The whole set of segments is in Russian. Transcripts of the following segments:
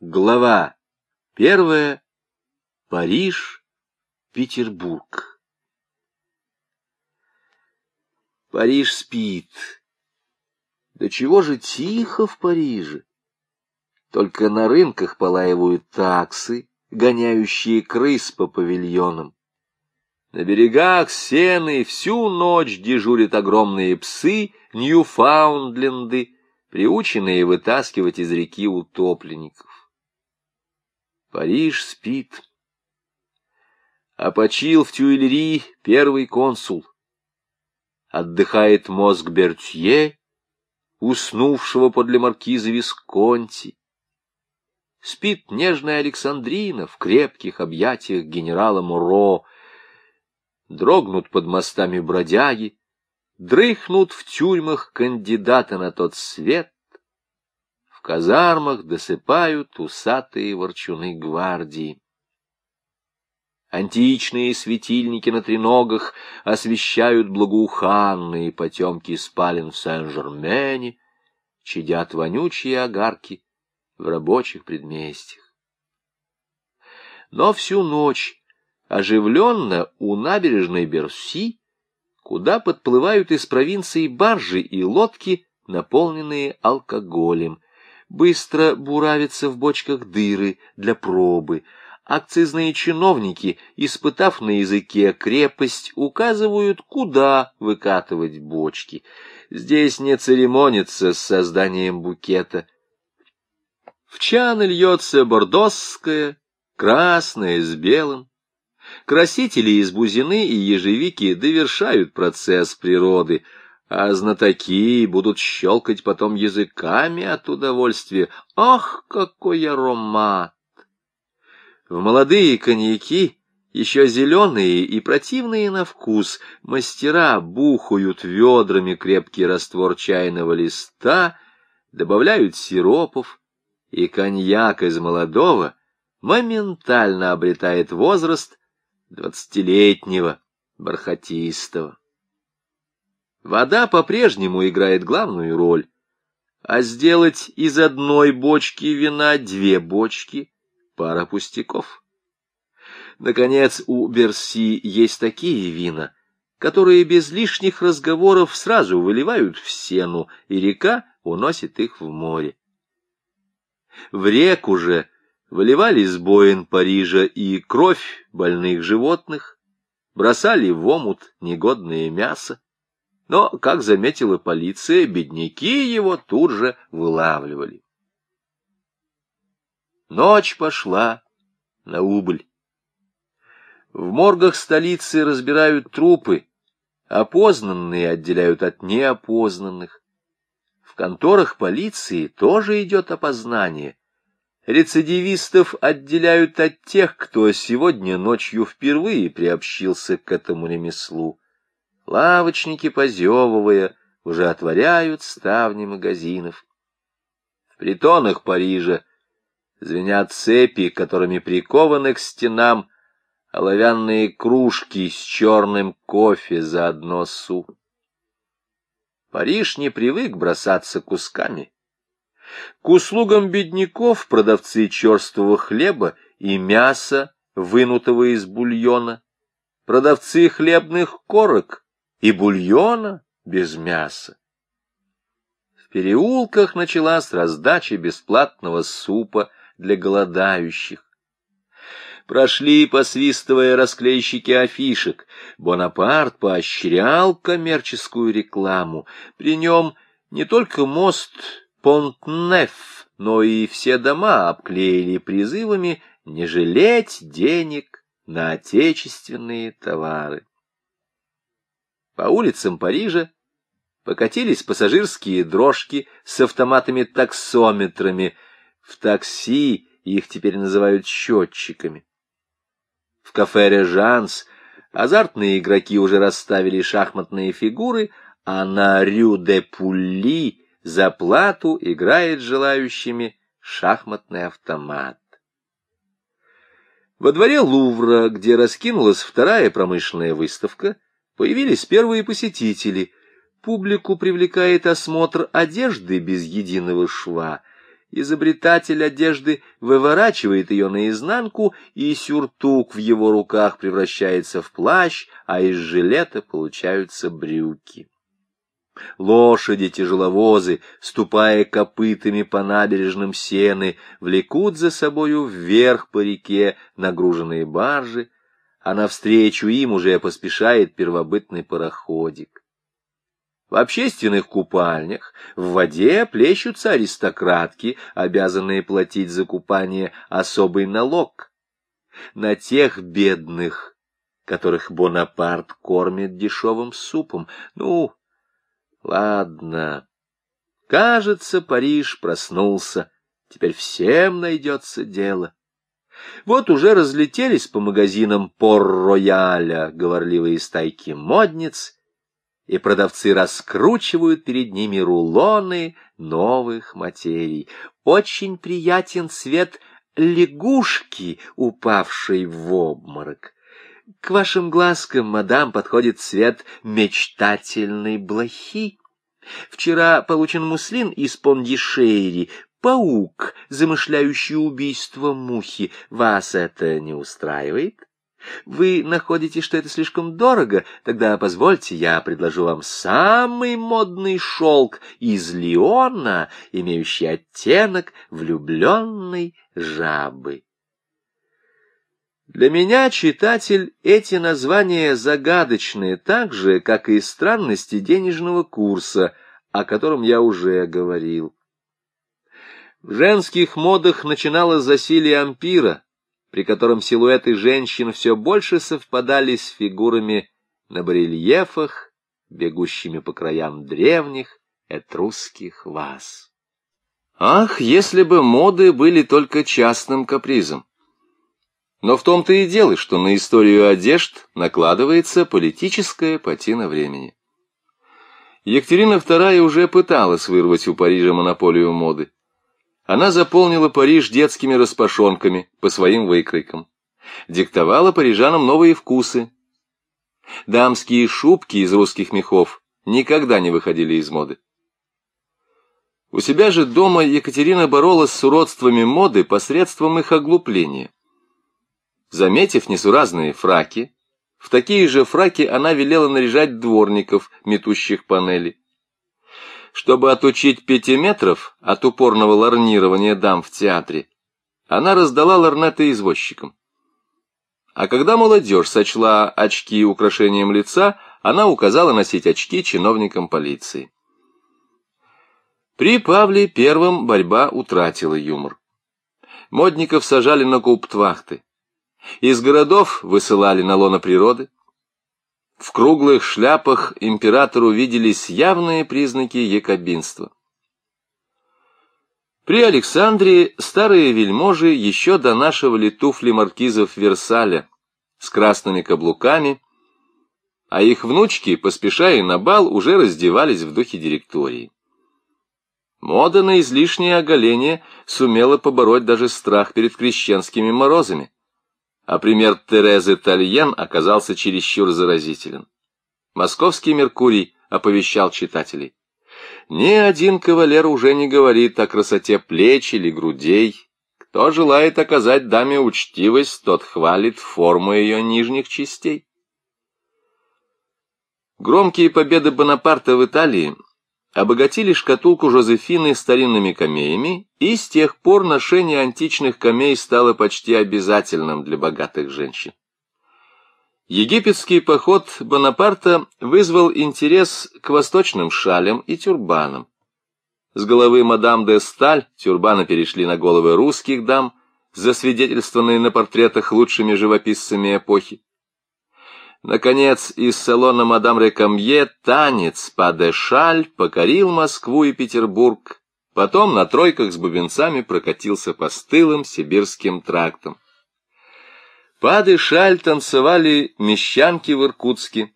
Глава первая. Париж, Петербург. Париж спит. Да чего же тихо в Париже? Только на рынках полаивают таксы, гоняющие крыс по павильонам. На берегах сены всю ночь дежурят огромные псы, ньюфаундленды, приученные вытаскивать из реки утопленников. Париж спит. А почил в Тюильри первый консул. Отдыхает мозг Бертье, уснувшего подле маркиза Висконти. Спит нежная Александрина в крепких объятиях генерала Муро. Дрогнут под мостами бродяги, дрыхнут в тюрьмах кандидата на тот свет, в казармах досыпают усатые ворчуны гвардии. Античные светильники на треногах освещают благоуханные потемки спален в Сен-Жермене, чадят вонючие огарки в рабочих предместьях. Но всю ночь оживленно у набережной Берси, куда подплывают из провинции баржи и лодки, наполненные алкоголем, быстро буравятся в бочках дыры для пробы. Акцизные чиновники, испытав на языке крепость, указывают, куда выкатывать бочки. Здесь не церемонится с созданием букета. В чан льется бордосское, красное с белым. Красители из бузины и ежевики довершают процесс природы — а знатоки будут щелкать потом языками от удовольствия. Ах, какой аромат! В молодые коньяки, еще зеленые и противные на вкус, мастера бухают ведрами крепкий раствор чайного листа, добавляют сиропов, и коньяк из молодого моментально обретает возраст двадцатилетнего бархатистого. Вода по-прежнему играет главную роль, а сделать из одной бочки вина две бочки — пара пустяков. Наконец, у Берси есть такие вина, которые без лишних разговоров сразу выливают в сену, и река уносит их в море. В реку же выливали с боин Парижа и кровь больных животных, бросали в омут негодное мясо, но, как заметила полиция, бедняки его тут же вылавливали. Ночь пошла на убыль. В моргах столицы разбирают трупы, опознанные отделяют от неопознанных. В конторах полиции тоже идет опознание. Рецидивистов отделяют от тех, кто сегодня ночью впервые приобщился к этому ремеслу. Лавочники, позевывая, уже отворяют ставни магазинов. В притонах Парижа звенят цепи, которыми прикованы к стенам оловянные кружки с черным кофе за одно су. Париж не привык бросаться кусками. К услугам бедняков продавцы черствого хлеба и мяса, вынутого из бульона, продавцы хлебных корок и бульона без мяса. В переулках началась раздача бесплатного супа для голодающих. Прошли, посвистывая расклейщики афишек. Бонапарт поощрял коммерческую рекламу. При нем не только мост Понт-Неф, но и все дома обклеили призывами не жалеть денег на отечественные товары. По улицам Парижа покатились пассажирские дрожки с автоматами-таксометрами. В такси их теперь называют счетчиками. В кафе «Режанс» азартные игроки уже расставили шахматные фигуры, а на «Рю-де-Пулли» за плату играет желающими шахматный автомат. Во дворе Лувра, где раскинулась вторая промышленная выставка, Появились первые посетители. Публику привлекает осмотр одежды без единого шва. изобретатель одежды выворачивает ее наизнанку, и сюртук в его руках превращается в плащ, а из жилета получаются брюки. Лошади-тяжеловозы, ступая копытами по набережным сены, влекут за собою вверх по реке нагруженные баржи, а навстречу им уже поспешает первобытный пароходик. В общественных купальнях в воде плещутся аристократки, обязанные платить за купание особый налог. На тех бедных, которых Бонапарт кормит дешевым супом. Ну, ладно. Кажется, Париж проснулся. Теперь всем найдется дело. Вот уже разлетелись по магазинам Пор-Рояля говорливые стайки модниц — и продавцы раскручивают перед ними рулоны новых материй. Очень приятен цвет лягушки, упавшей в обморок. К вашим глазкам, мадам, подходит цвет мечтательной блохи. Вчера получен муслин из Пондишери, паук, замышляющий убийство мухи. Вас это не устраивает? Вы находите, что это слишком дорого? Тогда позвольте, я предложу вам самый модный шелк из Леона, имеющий оттенок влюбленной жабы. Для меня, читатель, эти названия загадочные так же, как и странности денежного курса, о котором я уже говорил. В женских модах начиналось засилие ампира — при котором силуэты женщин все больше совпадали с фигурами на барельефах, бегущими по краям древних этрусских ваз. Ах, если бы моды были только частным капризом! Но в том-то и дело, что на историю одежд накладывается политическая патина времени. Екатерина II уже пыталась вырвать у Парижа монополию моды. Она заполнила Париж детскими распашонками по своим выкройкам. Диктовала парижанам новые вкусы. Дамские шубки из русских мехов никогда не выходили из моды. У себя же дома Екатерина боролась с уродствами моды посредством их оглупления. Заметив несуразные фраки, в такие же фраки она велела наряжать дворников, метущих панели. Чтобы отучить пятиметров от упорного ларнирования дам в театре, она раздала ларнеты извозчикам. А когда молодежь сочла очки украшением лица, она указала носить очки чиновникам полиции. При Павле Первом борьба утратила юмор. Модников сажали на куптвахты. Из городов высылали на лоно природы. В круглых шляпах императору виделись явные признаки якобинства. При Александре старые вельможи еще донашивали туфли маркизов Версаля с красными каблуками, а их внучки, поспешая на бал, уже раздевались в духе директории. Мода на излишнее оголение сумела побороть даже страх перед крещенскими морозами а пример Терезы Тальен оказался чересчур заразителен. Московский Меркурий оповещал читателей. Ни один кавалер уже не говорит о красоте плеч или грудей. Кто желает оказать даме учтивость, тот хвалит форму ее нижних частей. Громкие победы Бонапарта в Италии обогатили шкатулку Жозефины старинными камеями, и с тех пор ношение античных камей стало почти обязательным для богатых женщин. Египетский поход Бонапарта вызвал интерес к восточным шалям и тюрбанам. С головы мадам де Сталь тюрбаны перешли на головы русских дам, засвидетельствованные на портретах лучшими живописцами эпохи. Наконец, из салона мадам Рекамье танец «Падешаль» покорил Москву и Петербург, потом на тройках с бубенцами прокатился по стылым сибирским трактам. Падешаль танцевали мещанки в Иркутске,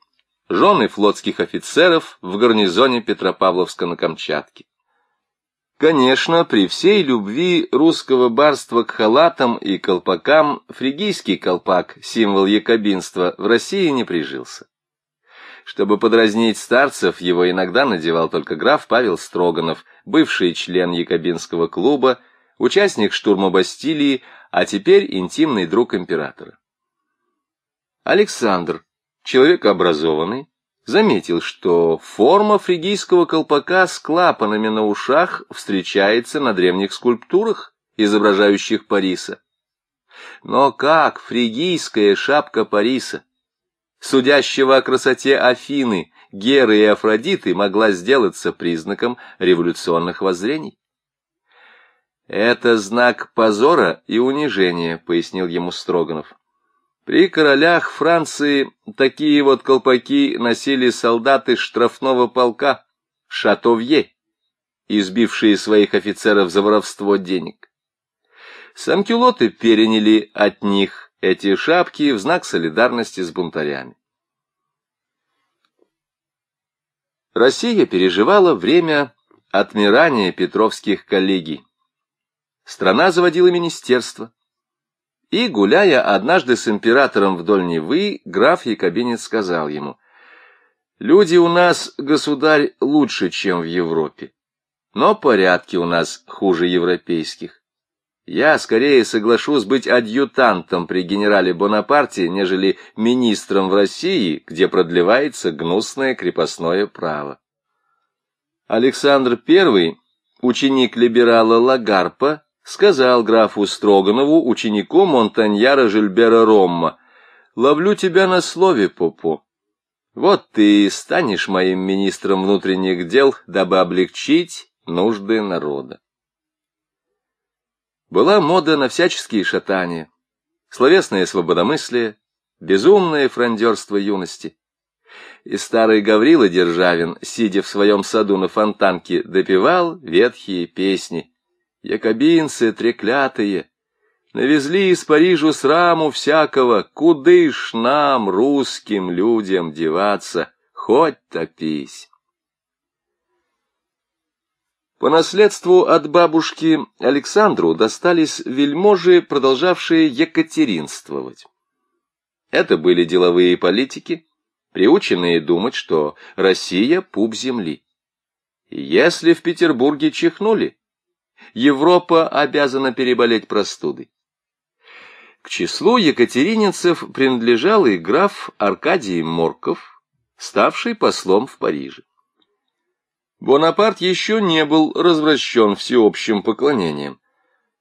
жены флотских офицеров в гарнизоне Петропавловска на Камчатке. Конечно, при всей любви русского барства к халатам и колпакам фригийский колпак, символ якобинства, в России не прижился. Чтобы подразнить старцев, его иногда надевал только граф Павел Строганов, бывший член якобинского клуба, участник штурма Бастилии, а теперь интимный друг императора. Александр, человек образованный, заметил, что форма фригийского колпака с клапанами на ушах встречается на древних скульптурах, изображающих Париса. Но как фригийская шапка Париса, судящего о красоте Афины, Геры и Афродиты, могла сделаться признаком революционных воззрений? «Это знак позора и унижения», — пояснил ему Строганов. При королях Франции такие вот колпаки носили солдаты штрафного полка Шатовье, избившие своих офицеров за воровство денег. Самкюлоты переняли от них эти шапки в знак солидарности с бунтарями. Россия переживала время отмирания петровских коллегий. Страна заводила министерство, и, гуляя однажды с императором вдоль Невы, граф Якобинец сказал ему, «Люди у нас, государь, лучше, чем в Европе, но порядки у нас хуже европейских. Я скорее соглашусь быть адъютантом при генерале Бонапарте, нежели министром в России, где продлевается гнусное крепостное право». Александр I, ученик либерала Лагарпа, сказал графу Строганову, ученику Монтаньяра Жильбера Ромма, «Ловлю тебя на слове, Попо. Вот ты и станешь моим министром внутренних дел, дабы облегчить нужды народа». Была мода на всяческие шатания, словесное свободомыслие, безумное фрондерство юности. И старый Гаврила Державин, сидя в своем саду на фонтанке, допевал ветхие песни — Якобинцы треклятые, навезли из Парижу сраму всякого, куды ж нам, русским людям, деваться, хоть топись. По наследству от бабушки Александру достались вельможи, продолжавшие екатеринствовать. Это были деловые политики, приученные думать, что Россия — пуп земли. Если в Петербурге чихнули, Европа обязана переболеть простудой. К числу екатерининцев принадлежал и граф Аркадий Морков, ставший послом в Париже. Бонапарт еще не был развращен всеобщим поклонением,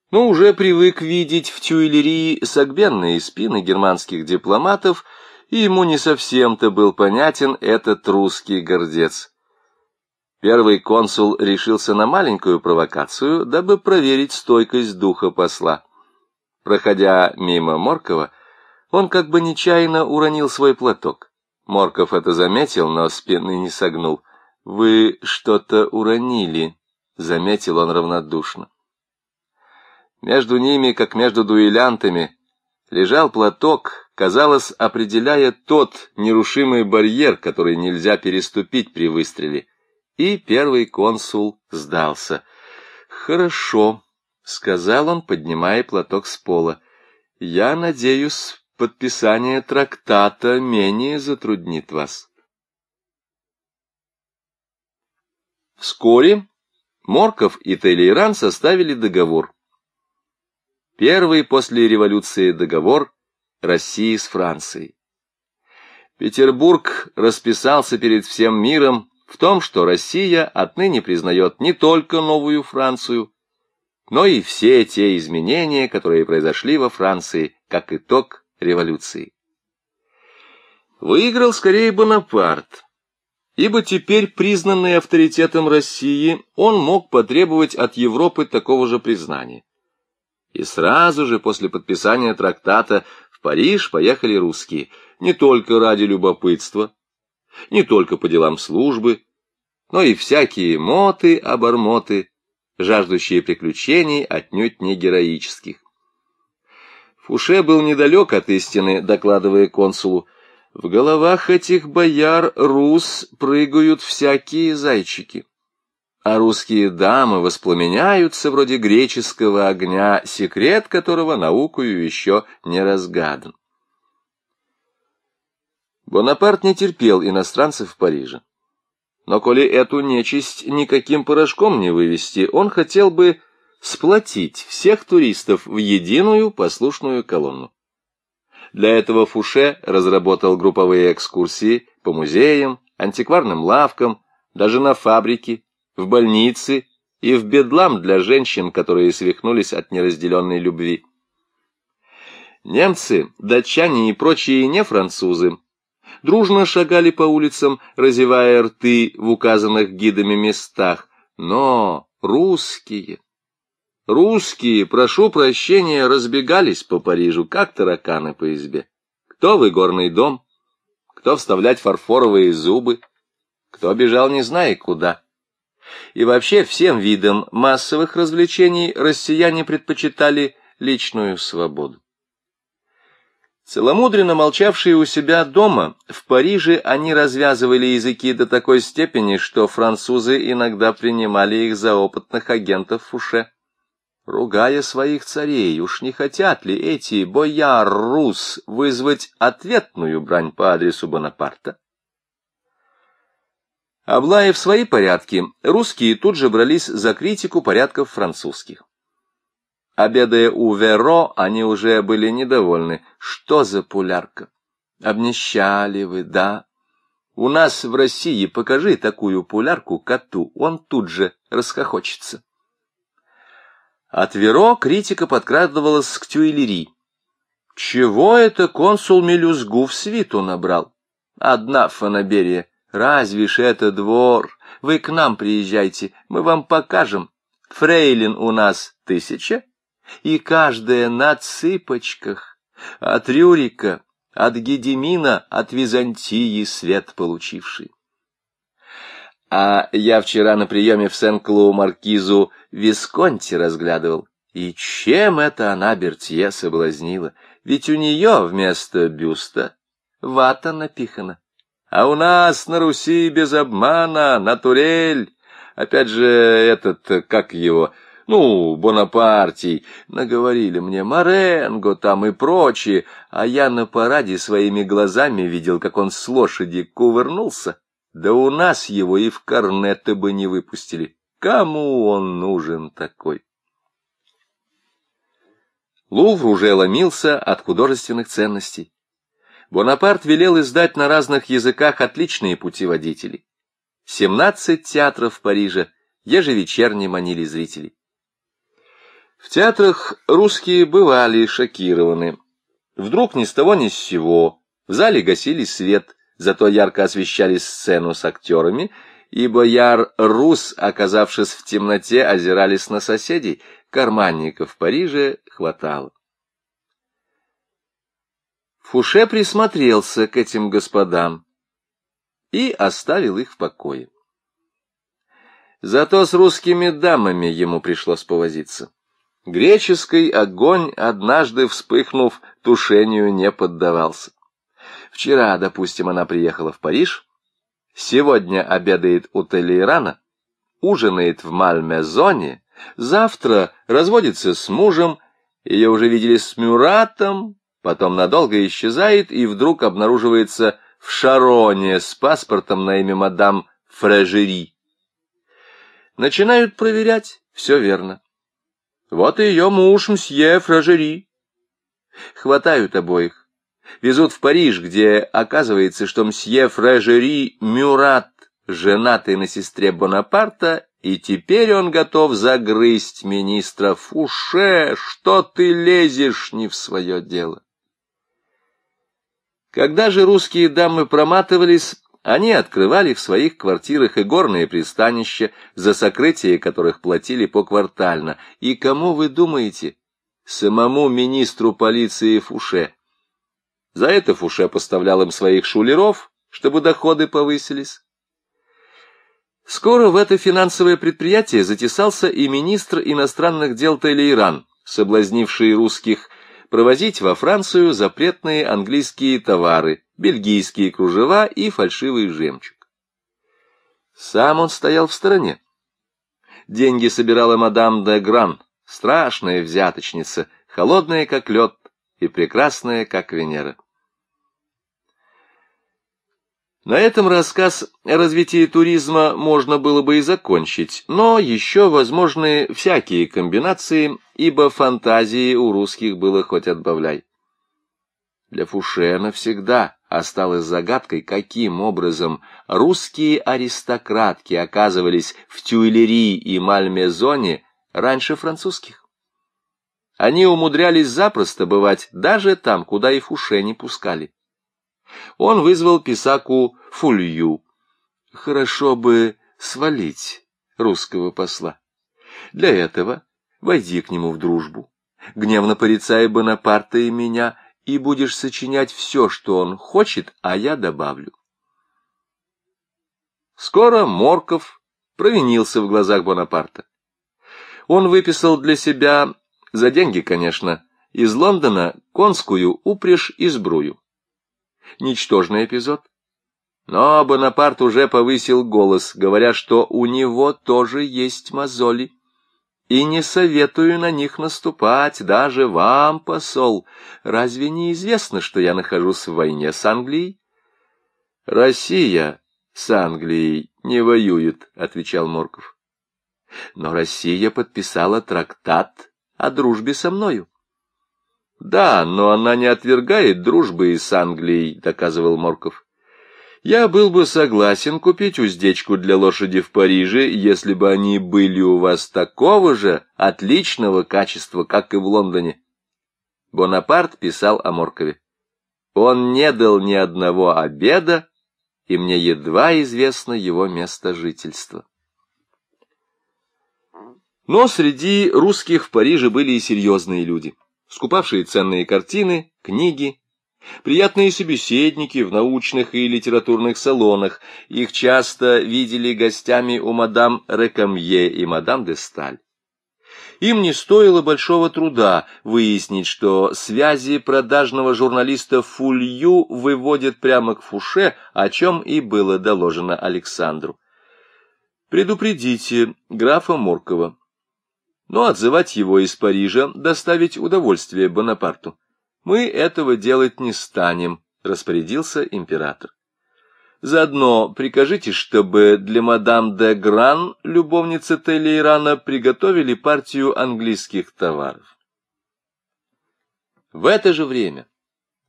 но уже привык видеть в Тюильрии согбенные спины германских дипломатов, и ему не совсем-то был понятен этот русский гордец. Первый консул решился на маленькую провокацию, дабы проверить стойкость духа посла. Проходя мимо Моркова, он как бы нечаянно уронил свой платок. Морков это заметил, но спины не согнул. «Вы что-то уронили», — заметил он равнодушно. Между ними, как между дуэлянтами, лежал платок, казалось, определяя тот нерушимый барьер, который нельзя переступить при выстреле и первый консул сдался. «Хорошо», — сказал он, поднимая платок с пола. «Я надеюсь, подписание трактата менее затруднит вас». Вскоре Морков и Толейран составили договор. Первый после революции договор России с Францией. Петербург расписался перед всем миром в том, что Россия отныне признает не только новую Францию, но и все те изменения, которые произошли во Франции как итог революции. Выиграл скорее Бонапарт, ибо теперь, признанный авторитетом России, он мог потребовать от Европы такого же признания. И сразу же после подписания трактата в Париж поехали русские, не только ради любопытства, не только по делам службы, но и всякие моты-обормоты, жаждущие приключений отнюдь не героических. Фуше был недалек от истины, докладывая консулу. В головах этих бояр рус прыгают всякие зайчики, а русские дамы воспламеняются вроде греческого огня, секрет которого наукою еще не разгадан. Бонапарт не терпел иностранцев в Париже. Но коли эту нечисть никаким порошком не вывести, он хотел бы сплотить всех туристов в единую послушную колонну. Для этого Фуше разработал групповые экскурсии по музеям, антикварным лавкам, даже на фабрики, в больницы и в бедлам для женщин, которые свихнулись от неразделенной любви. Немцы, датчане и прочие не французы дружно шагали по улицам, разевая рты в указанных гидами местах, но русские... Русские, прошу прощения, разбегались по Парижу, как тараканы по избе. Кто в игорный дом, кто вставлять фарфоровые зубы, кто бежал не зная куда. И вообще всем видам массовых развлечений россияне предпочитали личную свободу. Целомудренно молчавшие у себя дома, в Париже они развязывали языки до такой степени, что французы иногда принимали их за опытных агентов Фуше. Ругая своих царей, уж не хотят ли эти бояр-рус вызвать ответную брань по адресу Бонапарта? Облаив свои порядки, русские тут же брались за критику порядков французских. Обедая у Веро, они уже были недовольны. Что за пулярка? Обнищали вы, да? У нас в России покажи такую пулярку коту, он тут же расхохочется. От Веро критика подкрадывалась к Тюильри. Чего это консул Мелюзгу в свиту набрал? Одна фанаберия. Разве ж это двор? Вы к нам приезжайте, мы вам покажем. Фрейлин у нас тысяча, и каждая на цыпочках. От Рюрика, от Гедемина, от Византии свет получивший. А я вчера на приеме в Сен-Клоу маркизу Висконти разглядывал. И чем это она Бертье соблазнила? Ведь у нее вместо бюста вата напихана. А у нас на Руси без обмана, натурель. Опять же, этот, как его, ну, Бонапартий, наговорили мне Маренго там и прочие, а я на параде своими глазами видел, как он с лошади кувырнулся. Да у нас его и в корнеты бы не выпустили. Кому он нужен такой? Лувр уже ломился от художественных ценностей. Бонапарт велел издать на разных языках отличные путеводители. Семнадцать театров в Париже ежевечерне манили зрителей. В театрах русские бывали шокированы. Вдруг ни с того ни с сего в зале гасили свет, зато ярко освещали сцену с актерами, и бояр Рус, оказавшись в темноте, озирались на соседей, карманников в Париже хватало. Фуше присмотрелся к этим господам и оставил их в покое. Зато с русскими дамами ему пришлось повозиться. Греческий огонь, однажды вспыхнув, тушению не поддавался. Вчера, допустим, она приехала в Париж, сегодня обедает у Телейрана, ужинает в Мальмезоне, завтра разводится с мужем, ее уже видели с Мюратом, потом надолго исчезает и вдруг обнаруживается в Шароне с паспортом на имя мадам Фрежери. Начинают проверять, все верно. Вот и ее муж, мсье Фрежери. Хватают обоих везут в Париж, где оказывается, что мсье Фрежери Мюрат, женатый на сестре Бонапарта, и теперь он готов загрызть министра Фуше, что ты лезешь не в свое дело. Когда же русские дамы проматывались, они открывали в своих квартирах и горные пристанища, за сокрытие которых платили поквартально. И кому вы думаете? Самому министру полиции Фуше. За это Фуше поставлял им своих шулеров, чтобы доходы повысились. Скоро в это финансовое предприятие затесался и министр иностранных дел Телейран, соблазнивший русских провозить во Францию запретные английские товары, бельгийские кружева и фальшивый жемчуг. Сам он стоял в стороне. Деньги собирала мадам де Гран, страшная взяточница, холодная как лед и прекрасная как Венера. На этом рассказ о развитии туризма можно было бы и закончить, но еще возможны всякие комбинации, ибо фантазии у русских было хоть отбавляй. Для Фуше навсегда осталось загадкой, каким образом русские аристократки оказывались в Тюильри и Мальмезоне раньше французских. Они умудрялись запросто бывать даже там, куда и Фуше не пускали он вызвал писаку Фулью. Хорошо бы свалить русского посла. Для этого войди к нему в дружбу, гневно порицай Бонапарта и меня, и будешь сочинять все, что он хочет, а я добавлю. Скоро Морков провинился в глазах Бонапарта. Он выписал для себя, за деньги, конечно, из Лондона конскую упряжь и сбрую ничтожный эпизод. Но Бонапарт уже повысил голос, говоря, что у него тоже есть мозоли. И не советую на них наступать, даже вам, посол. Разве не известно, что я нахожусь в войне с Англией? Россия с Англией не воюет, — отвечал Морков. Но Россия подписала трактат о дружбе со мною. Да, но она не отвергает дружбы с Англией, доказывал Морков. Я был бы согласен купить уздечку для лошади в Париже, если бы они были у вас такого же отличного качества, как и в Лондоне. Бонапарт писал о Моркове. Он не дал ни одного обеда, и мне едва известно его место жительства. Но среди русских в Париже были и серьезные люди скупавшие ценные картины, книги, приятные собеседники в научных и литературных салонах. Их часто видели гостями у мадам Рекамье и мадам де Сталь. Им не стоило большого труда выяснить, что связи продажного журналиста Фулью выводят прямо к Фуше, о чем и было доложено Александру. «Предупредите графа Моркова но отзывать его из Парижа доставить удовольствие Бонапарту. Мы этого делать не станем, распорядился император. Заодно прикажите, чтобы для мадам де Гран, любовницы Телейрана, приготовили партию английских товаров. В это же время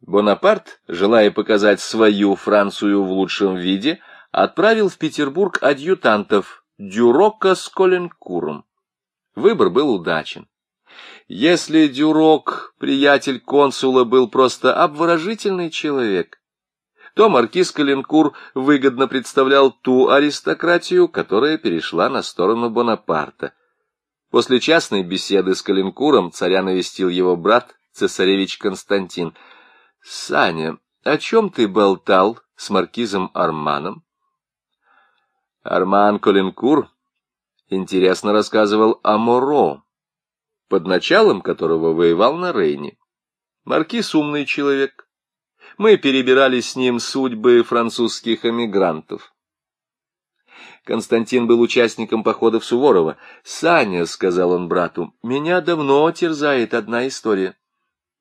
Бонапарт, желая показать свою Францию в лучшем виде, отправил в Петербург адъютантов Дюрока с Коленкуром. Выбор был удачен. Если Дюрок, приятель консула, был просто обворожительный человек, то маркиз Калинкур выгодно представлял ту аристократию, которая перешла на сторону Бонапарта. После частной беседы с Калинкуром царя навестил его брат, цесаревич Константин. — Саня, о чем ты болтал с маркизом Арманом? Арман Калинкур интересно рассказывал о Моро, под началом которого воевал на Рейне. Маркиз умный человек. Мы перебирали с ним судьбы французских эмигрантов. Константин был участником походов Суворова. «Саня», — сказал он брату, — «меня давно терзает одна история.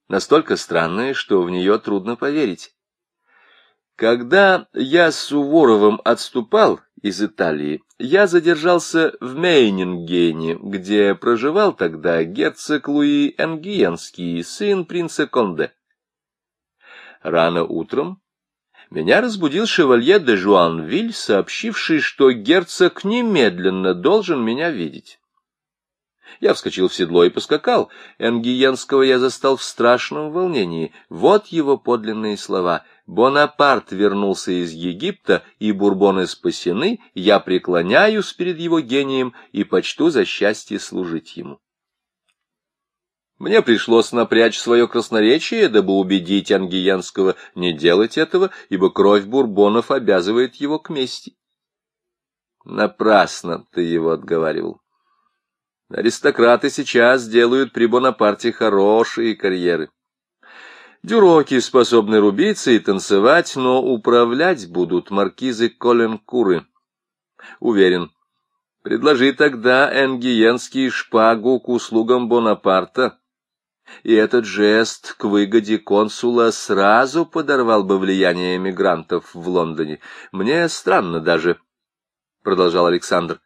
Настолько странная, что в нее трудно поверить. Когда я с Суворовым отступал из Италии, я задержался в Мейнингене, где проживал тогда герцог Луи Энгиенский, сын принца Конде. Рано утром меня разбудил шевалье де Жуанвиль, сообщивший, что герцог немедленно должен меня видеть. Я вскочил в седло и поскакал. Энгиенского я застал в страшном волнении. Вот его подлинные слова. «Бонапарт вернулся из Египта, и бурбоны спасены. Я преклоняюсь перед его гением и почту за счастье служить ему». Мне пришлось напрячь свое красноречие, дабы убедить Ангиянского не делать этого, ибо кровь бурбонов обязывает его к мести. Напрасно ты его отговаривал. Аристократы сейчас делают при Бонапарте хорошие карьеры. Дюроки способны рубиться и танцевать, но управлять будут маркизы Коленкуры. Уверен. Предложи тогда Энгиенский шпагу к услугам Бонапарта. и этот жест к выгоде консула сразу подорвал бы влияние эмигрантов в Лондоне. Мне странно даже, — продолжал Александр.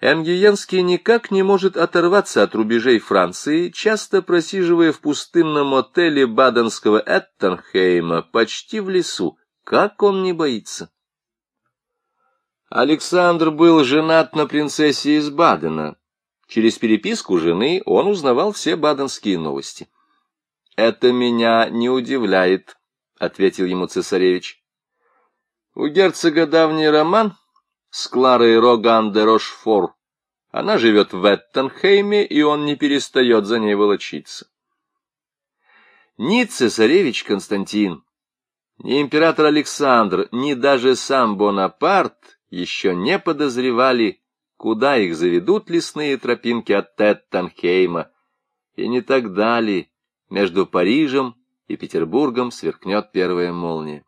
Энгиенский никак не может оторваться от рубежей Франции, часто просиживая в пустынном отеле баденского Эттенхейма, почти в лесу. Как он не боится? Александр был женат на принцессе из Бадена. Через переписку жены он узнавал все баденские новости. «Это меня не удивляет», — ответил ему цесаревич. «У герцога давний роман с Кларой Роган де Рошфор. Она живет в Эттенхейме, и он не перестает за ней волочиться». Ни цесаревич Константин, ни император Александр, ни даже сам Бонапарт еще не подозревали, куда их заведут лесные тропинки от Теттенхейма, и не так далее между Парижем и Петербургом сверкнет первая молния.